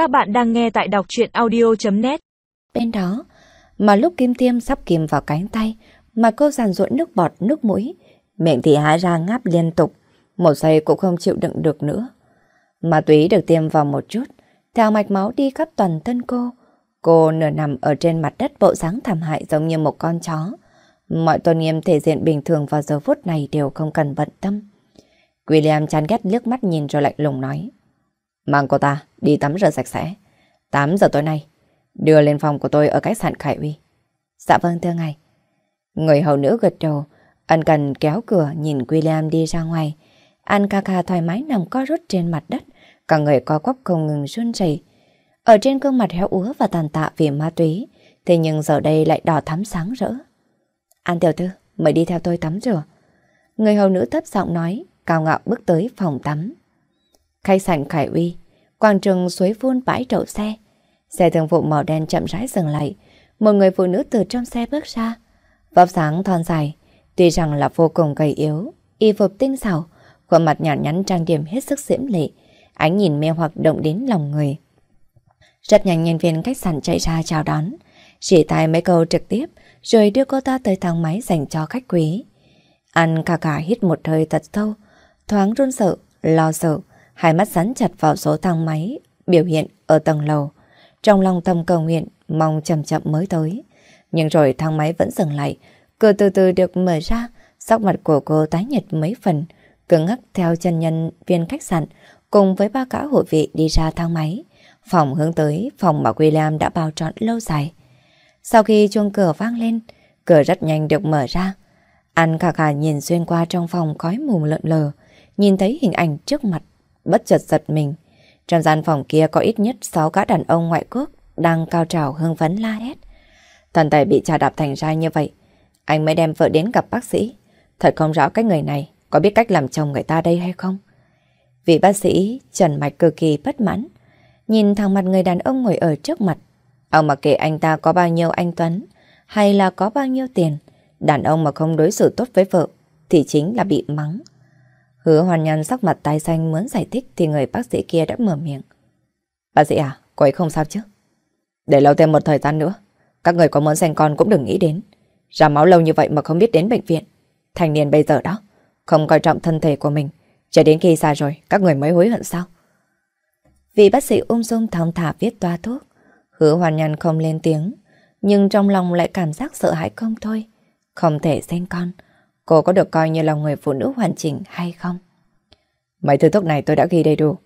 Các bạn đang nghe tại đọc truyện audio.net Bên đó, mà lúc kim tiêm sắp kìm vào cánh tay, mà cô giàn ruộn nước bọt, nước mũi, miệng thì há ra ngáp liên tục, một giây cũng không chịu đựng được nữa. Ma túy được tiêm vào một chút, theo mạch máu đi khắp toàn thân cô. Cô nửa nằm ở trên mặt đất bộ dáng thảm hại giống như một con chó. Mọi tôn nghiêm thể diện bình thường vào giờ phút này đều không cần bận tâm. William chán ghét liếc mắt nhìn rồi lạnh lùng nói. Mang cô ta đi tắm rửa sạch sẽ. 8 giờ tối nay, đưa lên phòng của tôi ở khách sạn Khải Uy. Dạ vâng thưa ngài. Người hầu nữ gật đầu, ân cần kéo cửa nhìn William đi ra ngoài. An Kaka thoải mái nằm co rút trên mặt đất, cả người co quắp không ngừng run rẩy. Ở trên gương mặt héo úa và tàn tạ vì ma túy, thế nhưng giờ đây lại đỏ thắm sáng rỡ. An tiểu thư, mời đi theo tôi tắm rửa. Người hầu nữ thấp giọng nói, cao ngạo bước tới phòng tắm. Khách sạn Khải Uy, quảng trường suối phun bãi đậu xe. Xe thường vụ màu đen chậm rãi dừng lại. Một người phụ nữ từ trong xe bước ra. Vóc sáng thon dài, tuy rằng là vô cùng gầy yếu, y phục tinh xảo, khuôn mặt nhỏ nhắn trang điểm hết sức diễm lệ, ánh nhìn mê hoặc động đến lòng người. Rất nhanh nhân viên khách sạn chạy ra chào đón, chỉ tay mấy câu trực tiếp, rồi đưa cô ta tới thang máy dành cho khách quý. Ăn cà cà hít một hơi thật sâu, thoáng run sợ, lo sợ, hai mắt rắn chặt vào số thang máy biểu hiện ở tầng lầu. Trong lòng tâm cầu nguyện, mong chậm chậm mới tới. Nhưng rồi thang máy vẫn dừng lại, cửa từ từ được mở ra, sắc mặt của cô tái nhật mấy phần, cứng ngắc theo chân nhân viên khách sạn cùng với ba cả hội vị đi ra thang máy. Phòng hướng tới phòng mà William đã bao trọn lâu dài. Sau khi chuông cửa vang lên, cửa rất nhanh được mở ra. anh khả khả nhìn xuyên qua trong phòng khói mù lợn lờ, nhìn thấy hình ảnh trước mặt, bất chợt giật mình. Trong gian phòng kia có ít nhất 6 gã đàn ông ngoại quốc đang cao trào hưng phấn la hét. Thần tài bị trà đạp thành ra như vậy, anh mới đem vợ đến gặp bác sĩ. Thật không rõ cái người này có biết cách làm chồng người ta đây hay không. Vị bác sĩ Trần Mạch cực kỳ bất mãn, nhìn thẳng mặt người đàn ông ngồi ở trước mặt. Ông mặc kệ anh ta có bao nhiêu anh Tuấn, hay là có bao nhiêu tiền, đàn ông mà không đối xử tốt với vợ, thì chính là bị mắng. Hứa hoàn nhân sắc mặt tái xanh muốn giải thích thì người bác sĩ kia đã mở miệng. Bác sĩ à, cô ấy không sao chứ? Để lâu thêm một thời gian nữa, các người có muốn sinh con cũng đừng nghĩ đến. Ra máu lâu như vậy mà không biết đến bệnh viện. Thành niên bây giờ đó, không coi trọng thân thể của mình. Cho đến khi xa rồi, các người mới hối hận sao? vì bác sĩ ung dung thong thả viết toa thuốc. Hứa hoàn nhân không lên tiếng, nhưng trong lòng lại cảm giác sợ hãi không thôi. Không thể sinh con, cô có được coi như là người phụ nữ hoàn chỉnh hay không? Mấy thứ thuốc này tôi đã ghi đầy đủ.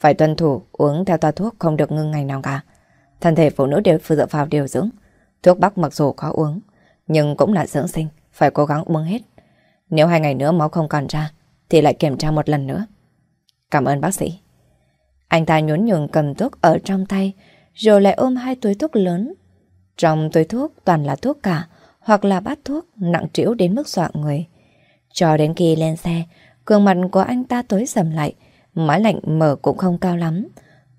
Phải tuân thủ, uống theo toa thuốc không được ngưng ngày nào cả. Thân thể phụ nữ đều phụ dựa vào điều dưỡng. Thuốc bắc mặc dù có uống, nhưng cũng là dưỡng sinh, phải cố gắng uống hết. Nếu hai ngày nữa máu không còn ra, thì lại kiểm tra một lần nữa. Cảm ơn bác sĩ. Anh ta nhún nhường cầm thuốc ở trong tay, rồi lại ôm hai túi thuốc lớn. Trong túi thuốc toàn là thuốc cả, hoặc là bát thuốc nặng trĩu đến mức dọa người. Cho đến khi lên xe, gương mặt của anh ta tối sầm lại, mái lạnh mở cũng không cao lắm.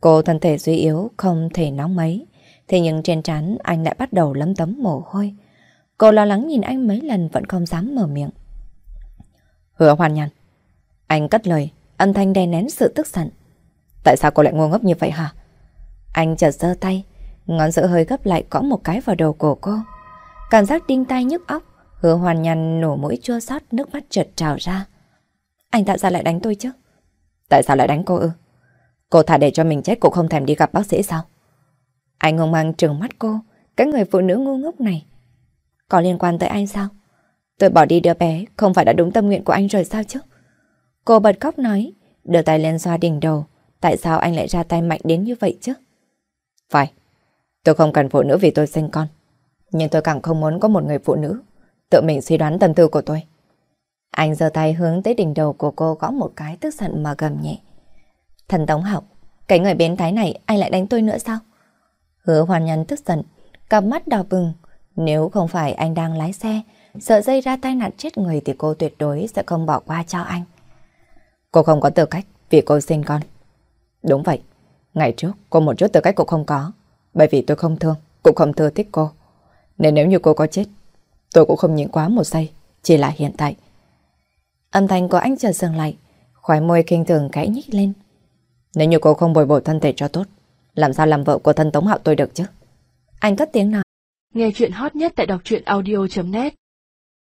Cô thân thể suy yếu, không thể nóng mấy. Thế nhưng trên trán anh lại bắt đầu lấm tấm mồ hôi. Cô lo lắng nhìn anh mấy lần vẫn không dám mở miệng. Hứa hoàn nhằn. Anh cất lời, âm thanh đè nén sự tức giận. Tại sao cô lại ngu ngốc như vậy hả? Anh chợt giơ tay, ngón giữa hơi gấp lại có một cái vào đầu cổ cô. Cảm giác đinh tai nhức óc, hứa hoàn nhằn nổ mũi chua xót nước mắt trượt trào ra. Anh tại sao lại đánh tôi chứ? Tại sao lại đánh cô ư? Cô thả để cho mình chết cũng không thèm đi gặp bác sĩ sao? Anh hùng mang trừng mắt cô, cái người phụ nữ ngu ngốc này. Có liên quan tới anh sao? Tôi bỏ đi đứa bé, không phải đã đúng tâm nguyện của anh rồi sao chứ? Cô bật khóc nói, đưa tay lên xoa đỉnh đầu. Tại sao anh lại ra tay mạnh đến như vậy chứ? Phải, tôi không cần phụ nữ vì tôi sinh con. Nhưng tôi càng không muốn có một người phụ nữ tự mình suy đoán tâm tư của tôi. Anh giơ tay hướng tới đỉnh đầu của cô gõ một cái tức giận mà gầm nhẹ. Thần Tống Học, cái người biến thái này anh lại đánh tôi nữa sao? Hứa hoàn nhân tức giận, cặp mắt đỏ bừng. Nếu không phải anh đang lái xe, sợ dây ra tai nạn chết người thì cô tuyệt đối sẽ không bỏ qua cho anh. Cô không có tư cách vì cô sinh con. Đúng vậy, ngày trước cô một chút tư cách cũng không có. Bởi vì tôi không thương, cũng không thừa thích cô. Nên nếu như cô có chết, tôi cũng không nhịn quá một giây, chỉ là hiện tại. Âm thanh của anh chợt dừng lại, khóe môi kinh thường khẽ nhích lên. Nếu như cô không bồi bổ thân thể cho tốt, làm sao làm vợ của thân Tống Hạo tôi được chứ? Anh cất tiếng nói. Nghe chuyện hot nhất tại đọc truyện audio.net